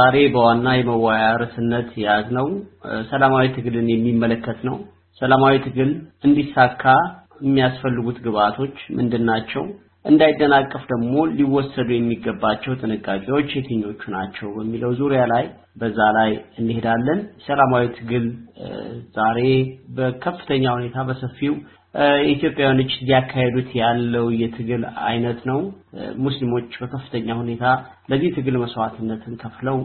ዛሬ በዋና የመወያያ ርዕስነት የያዝነው ሰላማዊ ትግልን የሚመለከት ነው። ሰላማዊ ትግል እንዲሳካ የሚያስፈልጉት ግብአቶች ምንድናቸው? እንዳይደናቀፍ ደግሞ ሊወሰዱ የሚገባቸው ጥንቃቄዎች የትኞቹ ናቸው? በሚለው ዙሪያ ላይ በዛ ላይ እንሄዳለን። ሰላማዊ ትግል ዛሬ በከፍተኛ ሁኔታ በሰፊው ኢትዮጵያውያኖች እያካሄዱት ያለው የትግል አይነት ነው። ሙስሊሞች በከፍተኛ ሁኔታ ለዚህ ትግል መስዋዕትነትን ከፍለው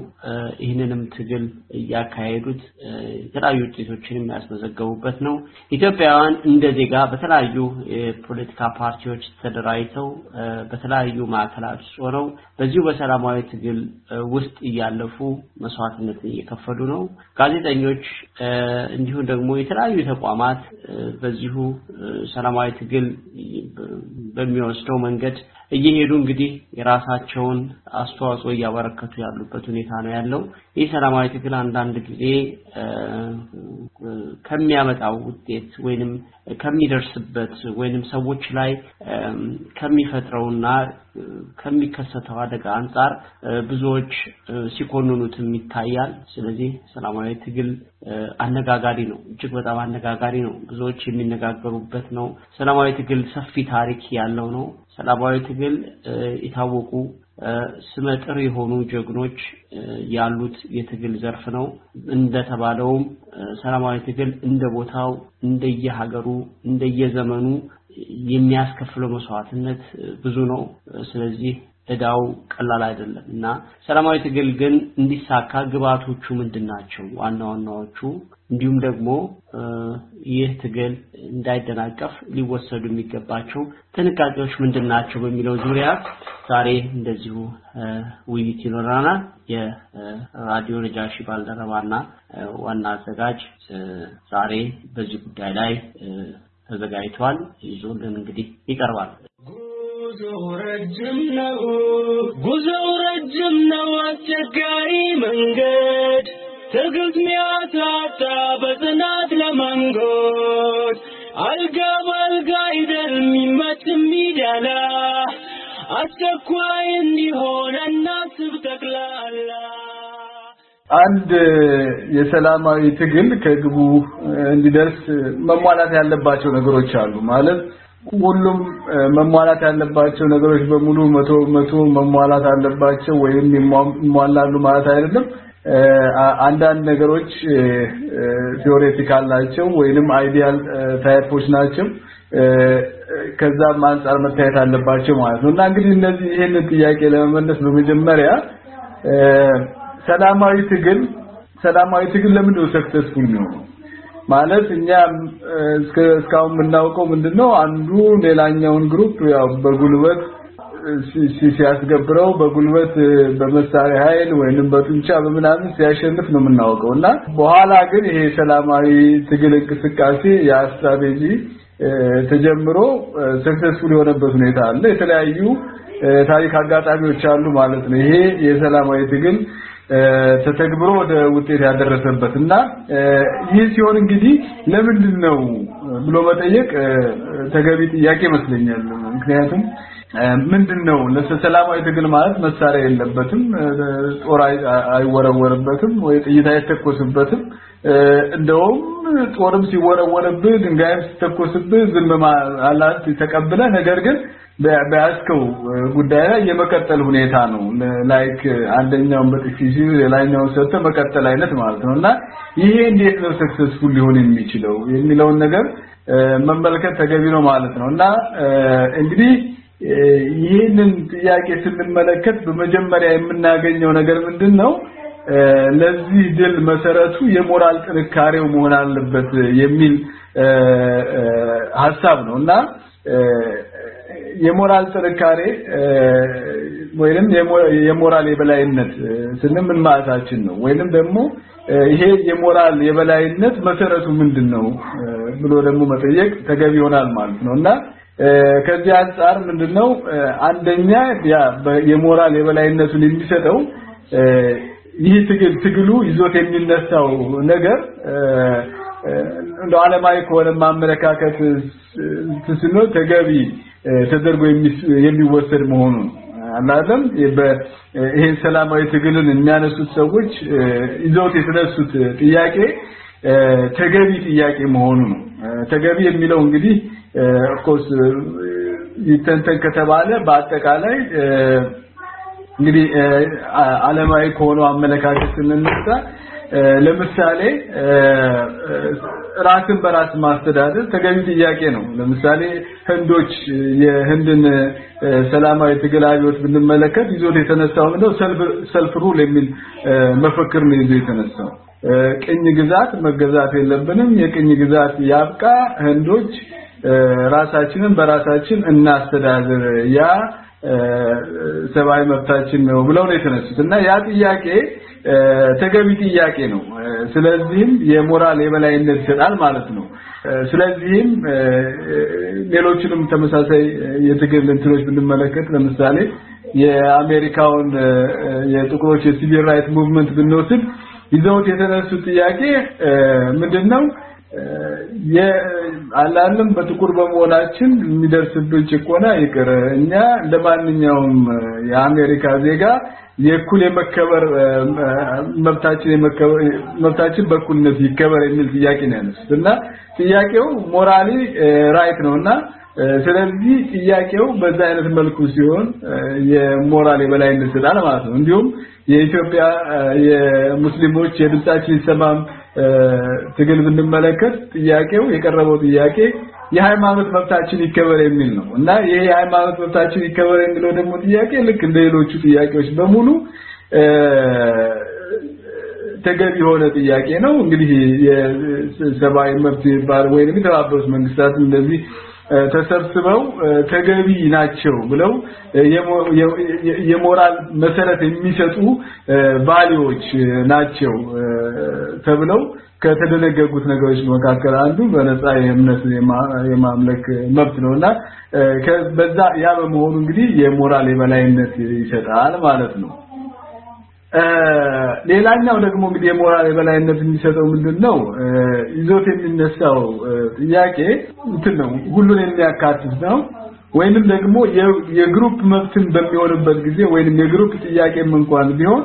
ይህንንም ትግል እያካሄዱት የተለያዩ ውጤቶችን የሚያስመዘገቡበት ነው። ኢትዮጵያውያን እንደ ዜጋ በተለያዩ የፖለቲካ ፓርቲዎች ተደራጅተው በተለያዩ ማዕከላት ሆነው በዚሁ በሰላማዊ ትግል ውስጥ እያለፉ መስዋዕትነትን እየከፈሉ ነው። ጋዜጠኞች እንዲሁም ደግሞ የተለያዩ ተቋማት በዚሁ ሰላማዊ ትግል በሚወስደው መንገድ እየሄዱ እንግዲህ የራሳቸውን አስተዋጽኦ እያበረከቱ ያሉበት ሁኔታ ነው ያለው። ይህ ሰላማዊ ትግል አንዳንድ ጊዜ ከሚያመጣው ውጤት ወይንም ከሚደርስበት ወይንም ሰዎች ላይ ከሚፈጥረውና ከሚከሰተው አደጋ አንጻር ብዙዎች ሲኮንኑትም ይታያል። ስለዚህ ሰላማዊ ትግል አነጋጋሪ ነው፣ እጅግ በጣም አነጋጋሪ ነው። ብዙዎች የሚነጋገሩበት ነው። ሰላማዊ ትግል ሰፊ ታሪክ ያለው ነው። ሰላማዊ ትግል የታወቁ ስመጥር የሆኑ ጀግኖች ያሉት የትግል ዘርፍ ነው። እንደተባለውም ሰላማዊ ትግል እንደ ቦታው፣ እንደየሀገሩ፣ እንደየዘመኑ የሚያስከፍለው መስዋዕትነት ብዙ ነው። ስለዚህ እዳው ቀላል አይደለም እና ሰላማዊ ትግል ግን እንዲሳካ ግብአቶቹ ምንድን ናቸው? ዋና ዋናዎቹ እንዲሁም ደግሞ ይህ ትግል እንዳይደናቀፍ ሊወሰዱ የሚገባቸው ጥንቃቄዎች ምንድን ናቸው በሚለው ዙሪያ ዛሬ እንደዚሁ ውይይት ይኖረናል። የራዲዮ ነጃሺ ባልደረባና ዋና አዘጋጅ ዛሬ በዚህ ጉዳይ ላይ ተዘጋጅቷል። ይዞልን እንግዲህ ይቀርባል። ጉዞው ረጅም ነው፣ አስቸጋሪ መንገድ ትዕግስት ሚያሳጣ በጽናት ለመንጎድ አልጋ በአልጋ አይደል የሚመች የሚደላ አስቸኳይ እንዲሆን እናስብ ጠቅላላ። አንድ የሰላማዊ ትግል ከግቡ እንዲደርስ መሟላት ያለባቸው ነገሮች አሉ ማለት ሁሉም መሟላት ያለባቸው ነገሮች በሙሉ መቶ መቶ መሟላት አለባቸው ወይም ይሟላሉ ማለት አይደለም። አንዳንድ ነገሮች theoretical ናቸው ወይንም ideal type ኦች ናቸው። ከዛም አንጻር መታየት አለባቸው ማለት ነው እና እንግዲህ እነዚህ ይህንን ጥያቄ ለመመለስ በመጀመሪያ ሰላማዊ ትግል ሰላማዊ ትግል ለምንድን ነው successful የሚሆነው? ማለት እኛ እስካሁን የምናውቀው ምንድነው አንዱ ሌላኛውን group ያው በጉልበት ሲያስገብረው በጉልበት በመሳሪያ ኃይል ወይንም በጡንቻ በምናምን ሲያሸንፍ ነው የምናውቀው እና በኋላ ግን ይሄ ሰላማዊ ትግል እንቅስቃሴ የስትራቴጂ ተጀምሮ successful የሆነበት ሁኔታ አለ። የተለያዩ ታሪክ አጋጣሚዎች አሉ ማለት ነው። ይሄ የሰላማዊ ትግል ተተግብሮ ወደ ውጤት ያደረሰበት እና ይህ ሲሆን እንግዲህ ለምንድን ነው ብሎ መጠየቅ ተገቢ ጥያቄ ይመስለኛል። ምክንያቱም ምንድን ነው ለሰላማዊ ትግል ማለት መሳሪያ የለበትም፣ ጦር አይወረወርበትም ወይ ጥይት አይተኮስበትም። እንደውም ጦርም ሲወረወርብህ ድንጋይም ሲተኮስብህ ዝም ማለት ተቀብለ ነገር ግን በያዝከው ጉዳይ ላይ የመቀጠል ሁኔታ ነው። like አንደኛውን በጥፊ ሲል ሌላኛውን ሰጥተህ መቀጠል አይነት ማለት ነው እና ይሄ እንዴት ነው successful ሊሆን የሚችለው የሚለውን ነገር መመልከት ተገቢ ነው ማለት ነው እና እንግዲህ ይህንን ጥያቄ ስንመለከት በመጀመሪያ የምናገኘው ነገር ምንድን ነው? ለዚህ ድል መሰረቱ የሞራል ጥንካሬው መሆን አለበት የሚል ሀሳብ ነው እና የሞራል ጥንካሬ ወይንም የሞራል የበላይነት ስንል ምን ማለታችን ነው? ወይንም ደግሞ ይሄ የሞራል የበላይነት መሰረቱ ምንድን ነው ብሎ ደግሞ መጠየቅ ተገቢ ይሆናል ማለት ነው። እና ከዚህ አንጻር ምንድነው? አንደኛ ያ የሞራል የበላይነቱን የሚሰጠው ይህ ትግል ትግሉ ይዞት የሚነሳው ነገር እንደው ዓለማዊ ከሆነ ማመለካከት ተገቢ ተደርጎ የሚወሰድ መሆኑን አላለም ይሄን ሰላማዊ ትግልን የሚያነሱት ሰዎች ይዘውት የተነሱት ጥያቄ ተገቢ ጥያቄ መሆኑ ነው። ተገቢ የሚለው እንግዲህ of course ይተንተን ከተባለ በአጠቃላይ እንግዲህ ዓለማዊ ከሆነው አመለካከት ስንነሳ ለምሳሌ ራስን በራስ ማስተዳደር ተገቢ ጥያቄ ነው። ለምሳሌ ህንዶች የህንድን ሰላማዊ ትግል አብዮት ብንመለከት ይዞት የተነሳው ምንድነው? ሰልፍ ሩል የሚል መፈክር ነው ይዞ የተነሳው። ቅኝ ግዛት መገዛት የለብንም። የቅኝ ግዛት ያብቃ። ህንዶች ራሳችንን በራሳችን እናስተዳድር። ያ ሰብአዊ መብታችን ነው ብለው ነው የተነሱት። እና ያ ጥያቄ ተገቢ ጥያቄ ነው። ስለዚህም የሞራል የበላይነት ይሰጣል ማለት ነው። ስለዚህም ሌሎችንም ተመሳሳይ የትግል እንትኖች ብንመለከት ለምሳሌ የአሜሪካውን የጥቁሮች የ civil right movement ብንወስድ ይዘውት የተነሱት ጥያቄ ምንድነው አላለም በጥቁር በመሆናችን የሚደርስብን ጭቆና ይቅር። እኛ እንደማንኛውም የአሜሪካ ዜጋ የእኩል የመከበር መብታችን የመከበር መብታችን በእኩልነት ይከበር የሚል ጥያቄ ነው ያነሱት። እና ጥያቄው morally right ነውና ስለዚህ ጥያቄው በዛ አይነት መልኩ ሲሆን የሞራል የበላይነት ይሰጣል ማለት ነው። እንዲሁም የኢትዮጵያ የሙስሊሞች የድምጻችን ይሰማም ትግል ብንመለከት ጥያቄው የቀረበው ጥያቄ የሃይማኖት መብታችን ይከበር የሚል ነው እና ይሄ የሃይማኖት መብታችን ይከበር የሚለው ደግሞ ጥያቄ ልክ እንደ ሌሎቹ ጥያቄዎች በሙሉ ተገቢ የሆነ ጥያቄ ነው። እንግዲህ የሰብአዊ መብት የሚባል ወይንም የተባበሩት መንግስታት እንደዚህ ተሰብስበው ተገቢ ናቸው ብለው የሞራል መሰረት የሚሰጡ ቫሊዎች ናቸው ተብለው ከተደነገጉት ነገሮች መካከል አንዱ በነፃ የእምነት የማምለክ መብት ነውና በዛ ያ በመሆኑ እንግዲህ የሞራል የበላይነት ይሰጣል ማለት ነው ሌላኛው ደግሞ እንግዲህ የሞራል የበላይነት የሚሰጠው ምንድነው? ይዞት የሚነሳው ጥያቄ እንትን ነው ሁሉን የሚያካትት ነው። ወይንም ደግሞ የ group መብትን በሚሆንበት ጊዜ ወይንም የ group ጥያቄም እንኳን ቢሆን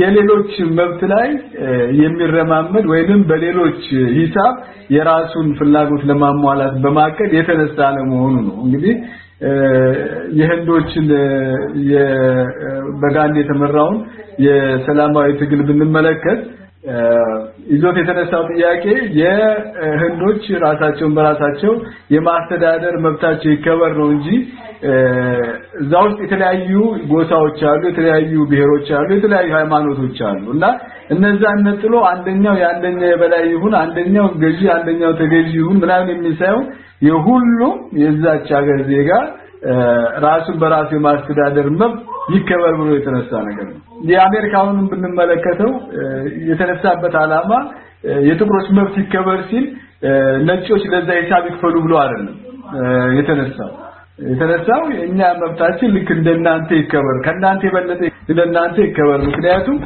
የሌሎች መብት ላይ የሚረማመድ ወይንም በሌሎች ሂሳብ የራሱን ፍላጎት ለማሟላት በማቀድ የተነሳ አለመሆኑ ነው። እንግዲህ የህንዶችን በጋንዲ የተመራውን የሰላማዊ ትግል ብንመለከት ይዞት የተነሳው ጥያቄ የህንዶች ራሳቸውን በራሳቸው የማስተዳደር መብታቸው ይከበር ነው እንጂ እዛ ውስጥ የተለያዩ ጎሳዎች አሉ የተለያዩ ብሔሮች አሉ የተለያዩ ሃይማኖቶች አሉ። እና እነዛን ነጥሎ አንደኛው የአንደኛው የበላይ ይሁን አንደኛው ገዢ አንደኛው ተገዢ ይሁን ምናምን የሚል የሁሉም የዛች ሀገር ዜጋ ራሱን በራሱ የማስተዳደር መብት ይከበር ብሎ የተነሳ ነገር ነው። የአሜሪካውንም ብንመለከተው የተነሳበት አላማ የጥቁሮች መብት ይከበር ሲል ነጮች ለዛ ሂሳብ ይክፈሉ ብሎ አይደለም የተነሳው የተነሳው እኛ መብታችን ልክ እንደናንተ ይከበር ከናንተ የበለጠ እንደናንተ ይከበር። ምክንያቱም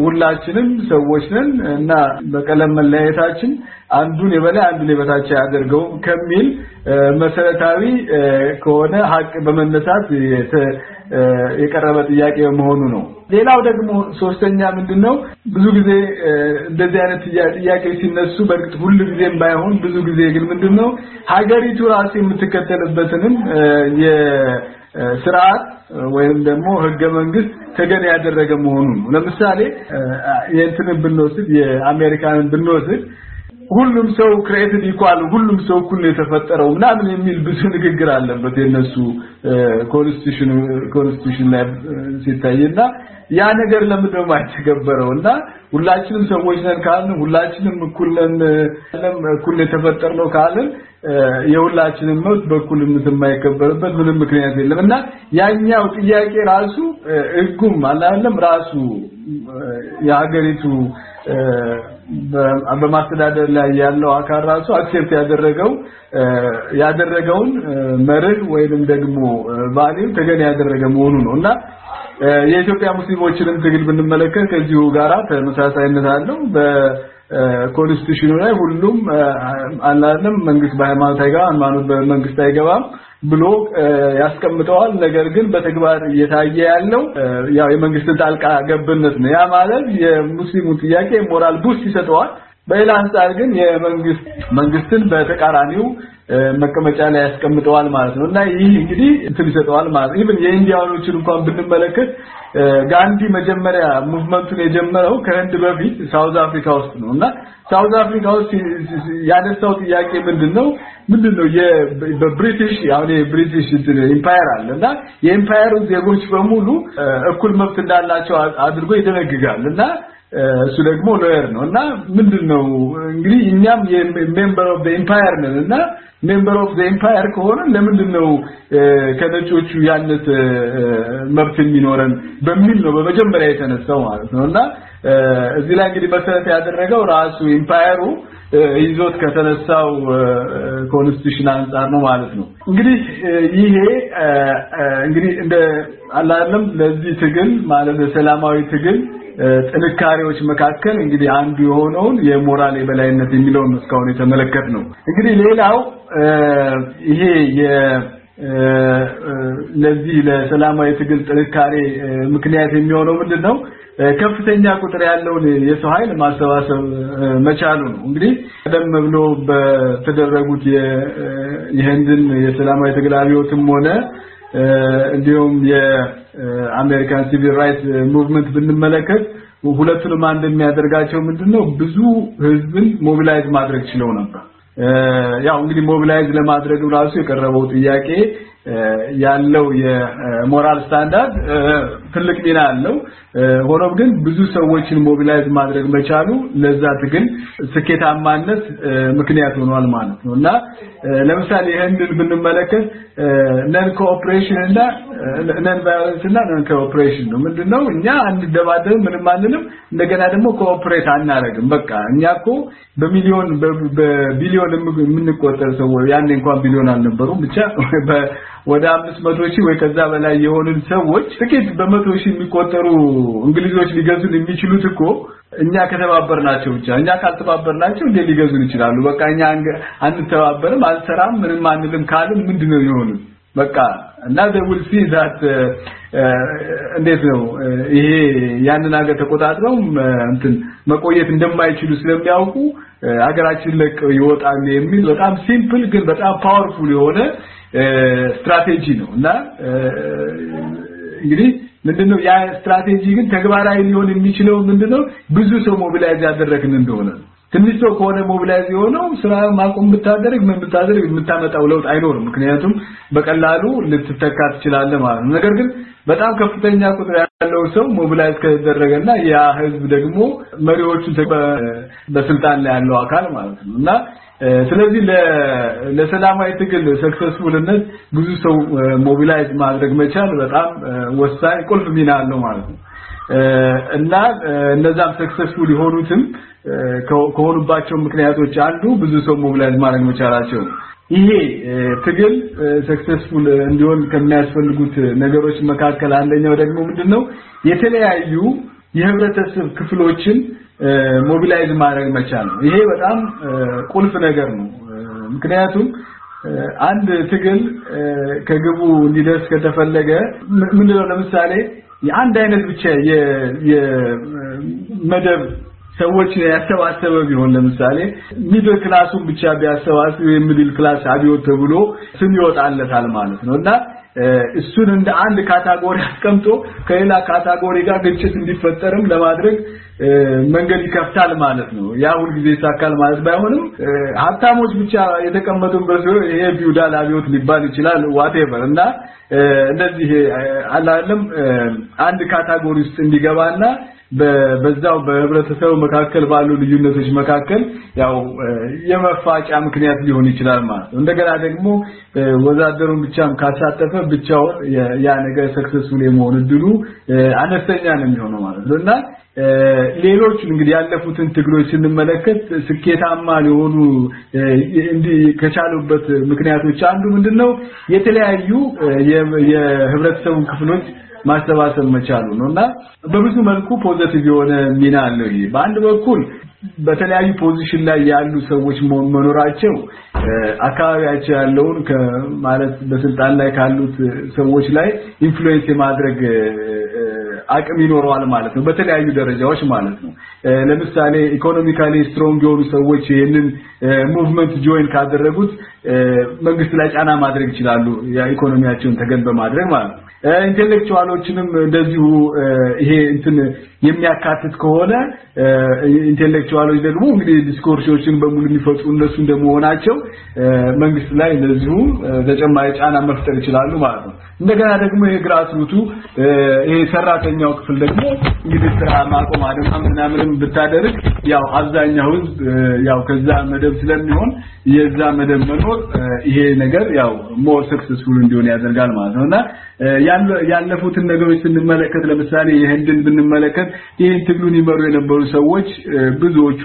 ሁላችንም ሰዎች ነን እና በቀለም መለያየታችን አንዱን የበላይ አንዱን የበታች ያደርገው ከሚል መሰረታዊ ከሆነ ሀቅ በመነሳት የቀረበ ጥያቄ መሆኑ ነው። ሌላው ደግሞ ሶስተኛ ምንድነው? ብዙ ጊዜ እንደዚህ አይነት ጥያቄዎች ሲነሱ በእርግጥ ሁሉ ጊዜም ባይሆን ብዙ ጊዜ ግን ምንድነው? ሀገሪቱ ራሱ የምትከተልበትንም የስርዓት ወይም ደግሞ ህገ መንግስት ተገን ያደረገ መሆኑ ነው። ለምሳሌ የእንትንን ብንወስድ የአሜሪካንን ብንወስድ ሁሉም ሰው created equal ሁሉም ሰው እኩል ነው የተፈጠረው ምናምን የሚል ብዙ ንግግር አለበት የነሱ constitution constitution ላይ ሲታይና ያ ነገር ለምንድን ነው የማይተገበረውና ሁላችንም ሰዎች ነን ካልን ሁላችንም እኩል ነን እኩል የተፈጠርነው ካልን የሁላችንም መብት በእኩልነት የማይከበርበት ምንም ምክንያት የለም። እና ያኛው ጥያቄ ራሱ ህጉም አላለም ራሱ የሀገሪቱ በማስተዳደር ላይ ያለው አካል ራሱ accept ያደረገው ያደረገውን መርህ ወይንም ደግሞ value ተገን ያደረገ መሆኑ ነው። እና የኢትዮጵያ ሙስሊሞችንም ትግል ብንመለከት ከዚሁ ጋራ ተመሳሳይነት አለው። በ constitution ኡ ላይ ሁሉም አላለም። መንግስት በሃይማኖት አይገባም ሃይማኖት በመንግስት አይገባም ብሎ ያስቀምጠዋል። ነገር ግን በተግባር እየታየ ያለው ያው የመንግስትን ጣልቃ ገብነት ነው። ያ ማለት የሙስሊሙን ጥያቄ moral boost ይሰጠዋል። በሌላ አንጻር ግን የመንግስት መንግስትን በተቃራኒው መቀመጫ ላይ ያስቀምጠዋል ማለት ነው። እና ይህ እንግዲህ እንትን ይሰጠዋል ማለት even የ Indian ኦችን እንኳን ብንመለከት ጋንዲ መጀመሪያ movement ኡን የጀመረው ከህንድ በፊት South Africa ውስጥ ነው። እና South Africa ውስጥ ያነሳው ጥያቄ ምንድነው? ምንድነው በብሪቲሽ አሁን የ British Empire አለ። እና የ empire ኡ ዜጎች በሙሉ እኩል መብት እንዳላቸው አድርጎ ይደነግጋል። እና እሱ ደግሞ lawyer ነው እና ምንድነው እንግዲህ እኛም member of the empire ነን እና member of the empire ከሆነ ለምንድነው ከነጮቹ ያነሰ መብት የሚኖረን በሚል ነው በመጀመሪያ የተነሳው ማለት ነው እና እዚህ ላይ እንግዲህ መሰረት ያደረገው ራሱ empire ኡ ይዞት ከተነሳው constitution አንጻር ነው ማለት ነው። እንግዲህ ይሄ እንግዲህ እንደ አላለም ለዚህ ትግል ማለት ሰላማዊ ትግል ጥንካሬዎች መካከል እንግዲህ አንዱ የሆነውን የሞራል የበላይነት የሚለውን እስካሁን የተመለከት ነው እንግዲህ ሌላው ይሄ ለዚህ ለሰላማዊ ትግል ጥንካሬ ምክንያት የሚሆነው ምንድነው? ከፍተኛ ቁጥር ያለውን የሰው ኃይል ማሰባሰብ መቻሉ ነው። እንግዲህ ቀደም ብሎ በተደረጉት የህንድን የሰላማዊ ትግል አብዮትም ሆነ እንዲሁም የአሜሪካን civil rights movement ብንመለከት ሁለቱንም አንድ የሚያደርጋቸው ምንድነው? ብዙ ህዝብን mobilize ማድረግ ችለው ነበር። ያው እንግዲህ mobilize ለማድረግ ራሱ የቀረበው ጥያቄ ያለው የ moral standard ትልቅ ሚና አለው። ሆኖም ግን ብዙ ሰዎችን mobilize ማድረግ መቻሉ ለዛ ትግል ስኬታማነት ምክንያት ሆኗል ማለት ነው። እና ለምሳሌ ይህንን ብንመለከት non cooperation እና non violence እና non cooperation ነው። ምንድነው? እኛ አንደባደብ ምንም አንልም። እንደገና ደግሞ cooperate አናረግም በቃ እኛ እኮ በሚሊዮን በቢሊዮን የምንቆጠር ሰዎች ያኔ እንኳን ቢሊዮን አልነበሩም። ብቻ ወደ 500 ሺህ ወይ ከዛ በላይ የሆንን ሰዎች ጥቂት በመቶ ሺህ የሚቆጠሩ እንግሊዞች ሊገዙን የሚችሉት እኮ እኛ ከተባበርናቸው ብቻ። እኛ ካልተባበርናቸው እንዴ ሊገዙን ይችላሉ? በቃ እኛ አንተባበርም አንሰራም ምንም አንልም ካልን ምንድነው የሆኑት በቃ እና will see that እንዴት ነው ይሄ ያንን ሀገር ተቆጣጥረው እንትን መቆየት እንደማይችሉ ስለሚያውቁ ሀገራችን ለቀው ይወጣሉ የሚል በጣም simple ግን በጣም powerful የሆነ ስትራቴጂ ነው። እና እንግዲህ ምንድነው? ያ ስትራቴጂ ግን ተግባራዊ ሊሆን የሚችለው ምንድነው? ብዙ ሰው mobilize ያደረግን እንደሆነ ትንሽ ሰው ከሆነ mobilize የሆነው ስራ ማቆም ብታደርግ ምን ብታደርግ የምታመጣው ለውጥ አይኖርም። ምክንያቱም በቀላሉ ልትተካ ትችላለህ ማለት ነው። ነገር ግን በጣም ከፍተኛ ቁጥር ያለው ሰው mobilize ከተደረገና ያ ህዝብ ደግሞ መሪዎቹ በስልጣን ላይ ያለው አካል ማለት ነው። እና ስለዚህ ለሰላማዊ ትግል successful ነት ብዙ ሰው mobilize ማድረግ መቻል በጣም ወሳኝ ቁልፍ ሚና አለው ማለት ነው። እና እነዛም successful የሆኑትም ከሆኑባቸው ምክንያቶች አንዱ ብዙ ሰው mobilize ማድረግ መቻላቸው ነው ይሄ ትግል successful እንዲሆን ከሚያስፈልጉት ነገሮች መካከል አንደኛው ደግሞ ምንድነው? የተለያዩ የህብረተሰብ ክፍሎችን mobilize ማድረግ መቻል ነው። ይሄ በጣም ቁልፍ ነገር ነው። ምክንያቱም አንድ ትግል ከግቡ እንዲደርስ ከተፈለገ ምንድነው? ለምሳሌ የአንድ አይነት ብቻ የመደብ ሰዎች ያሰባሰበ ቢሆን ለምሳሌ middle class ኡን ብቻ ቢያሰባስብ የ middle class አብዮት ተብሎ ስም ይወጣለታል ማለት ነው። እና እሱን እንደ አንድ category አስቀምጦ ከሌላ category ጋር ግጭት እንዲፈጠርም ለማድረግ መንገድ ይከፍታል ማለት ነው። ያ ሁልጊዜ ይሳካል ማለት ባይሆንም ሀብታሞች ብቻ የተቀመጡበት ይሄ ፊውዳል አብዮት ሊባል ይችላል whatever እና እንደዚህ አላለም አንድ category ውስጥ እንዲገባና በዛው በህብረተሰቡ መካከል ባሉ ልዩነቶች መካከል ያው የመፋጃ ምክንያት ሊሆን ይችላል ማለት ነው። እንደገና ደግሞ ወዛደሩን ብቻም ካሳተፈ ብቻውን ያ ነገር successful የመሆን እድሉ አነስተኛ ነው የሚሆነው ማለት ነው። እና ሌሎች እንግዲህ ያለፉትን ትግሎች ስንመለከት ስኬታማ ሊሆኑ እንዲህ ከቻሉበት ምክንያቶች አንዱ ምንድነው? የተለያዩ የህብረተሰቡን ክፍሎች ማሰባሰብ መቻሉ ነውና በብዙ መልኩ positive የሆነ ሚና አለው ይሄ። በአንድ በኩል በተለያዩ position ላይ ያሉ ሰዎች መኖራቸው አካባቢያቸው ያለውን ማለት በስልጣን ላይ ካሉት ሰዎች ላይ influence የማድረግ አቅም ይኖረዋል ማለት ነው። በተለያዩ ደረጃዎች ማለት ነው። ለምሳሌ economically strong የሆኑ ሰዎች ይህንን movement join ካደረጉት መንግስት ላይ ጫና ማድረግ ይችላሉ የኢኮኖሚያቸውን ተገን በማድረግ ማለት ነው intellectual ኦችንም እንደዚሁ ይሄ እንትን የሚያካትት ከሆነ intellectual ኦች ደግሞ እንግዲህ discourse ኦችን በሙሉ የሚፈጥሩ እነሱ እንደመሆናቸው መንግስት ላይ እንደዚሁ ተጨማሪ ጫና መፍጠር ይችላሉ ማለት ነው። እንደገና ደግሞ የ grass root ኡ ይሄ ሰራተኛው ክፍል ደግሞ እንግዲህ ስራ ማቆም አድማ ምናምንም ብታደርግ ያው አብዛኛው ህዝብ ያው ከዛ መደብ ስለሚሆን የዛ መደብ መኖር ይሄ ነገር ያው more successful እንዲሆን ያደርጋል ማለት ነውና ያለፉትን ነገሮች ስንመለከት ለምሳሌ የህንድን ብንመለከት ይህን ትግሉን ይመሩ የነበሩ ሰዎች ብዙዎቹ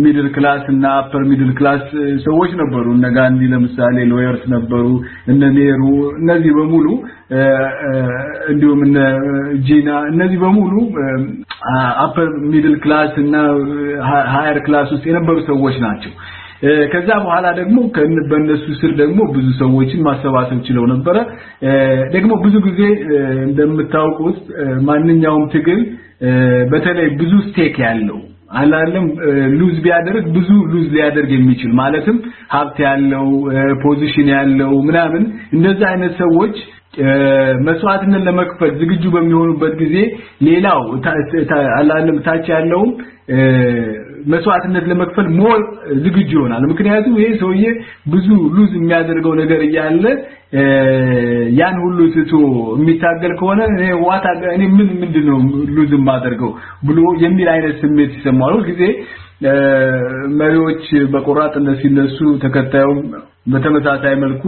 middle class እና upper middle class ሰዎች ነበሩ። እነ ጋንዲ ለምሳሌ lawyers ነበሩ እነ ኔሩ እነዚህ በሙሉ እንዲሁም እነ ጂና እነዚህ በሙሉ upper middle class እና higher class ውስጥ የነበሩ ሰዎች ናቸው ከዛ በኋላ ደግሞ በእነሱ ስር ደግሞ ብዙ ሰዎችን ማሰባሰብ ችለው ነበረ። ደግሞ ብዙ ጊዜ እንደምታውቁት ማንኛውም ትግል በተለይ ብዙ stake ያለው አላለም። lose ቢያደርግ ብዙ lose ሊያደርግ የሚችል ማለትም ሀብት ያለው position ያለው ምናምን እንደዚህ አይነት ሰዎች መስዋዕትነት ለመክፈል ዝግጁ በሚሆኑበት ጊዜ ሌላው አላለም ታች ያለው መስዋዕትነት ለመክፈል more ዝግጁ ይሆናል። ምክንያቱም ይሄ ሰውዬ ብዙ ሉዝ የሚያደርገው ነገር እያለ ያን ሁሉ ትቶ የሚታገል ከሆነ እኔ ዋታ እኔ ምን ምንድነው ሉዝ የማደርገው ብሎ የሚል አይነት ስሜት ይሰማዋል። ጊዜ መሪዎች በቆራጥነት ሲነሱ ተከታዩም በተመሳሳይ መልኩ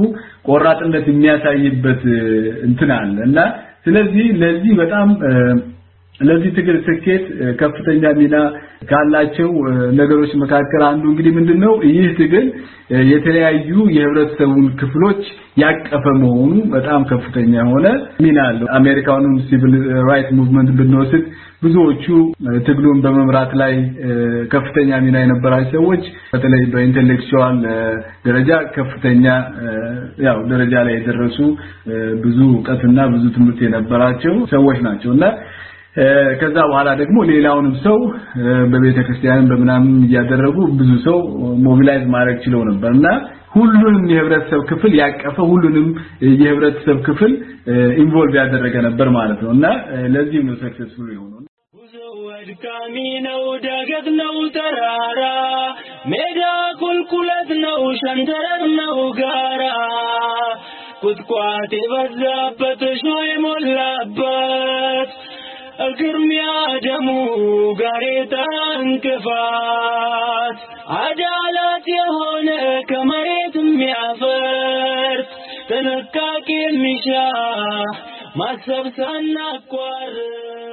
ቆራጥነት የሚያሳይበት እንትን አለ እና ስለዚህ ለዚህ በጣም ለዚህ ትግል ስኬት ከፍተኛ ሚና ካላቸው ነገሮች መካከል አንዱ እንግዲህ ምንድነው? ይህ ትግል የተለያዩ የህብረተሰቡን ክፍሎች ያቀፈ መሆኑ በጣም ከፍተኛ የሆነ ሚና አለው። አሜሪካኑን civil right movement ብንወስድ ብዙዎቹ ትግሉን በመምራት ላይ ከፍተኛ ሚና የነበራቸው ሰዎች በተለይ በ intellectual ደረጃ ከፍተኛ ያው ደረጃ ላይ የደረሱ ብዙ እውቀትና ብዙ ትምህርት የነበራቸው ሰዎች ናቸው። እና ከዛ በኋላ ደግሞ ሌላውንም ሰው በቤተ ክርስቲያንም በምናምን እያደረጉ ብዙ ሰው mobilize ማድረግ ችለው ነበርና ሁሉንም የህብረተሰብ ክፍል ያቀፈ ሁሉንም የህብረተሰብ ክፍል involve ያደረገ ነበር ማለት ነው። እና ለዚህም ነው successful የሆነው። አድካሚ ነው ዳገት ነው ተራራ ሜዳ ቁልቁለት ነው ሸንተረር ነው ጋራ ቁጥቋጥ የበዛበት እሾህ የሞላበት እግርሚያ ደሙ ጋሬጣ እንቅፋት አዳላት የሆነ ከመሬት የሚያፈርስ ጥንቃቄ የሚሻ ማሰብ ሳናቋርጥ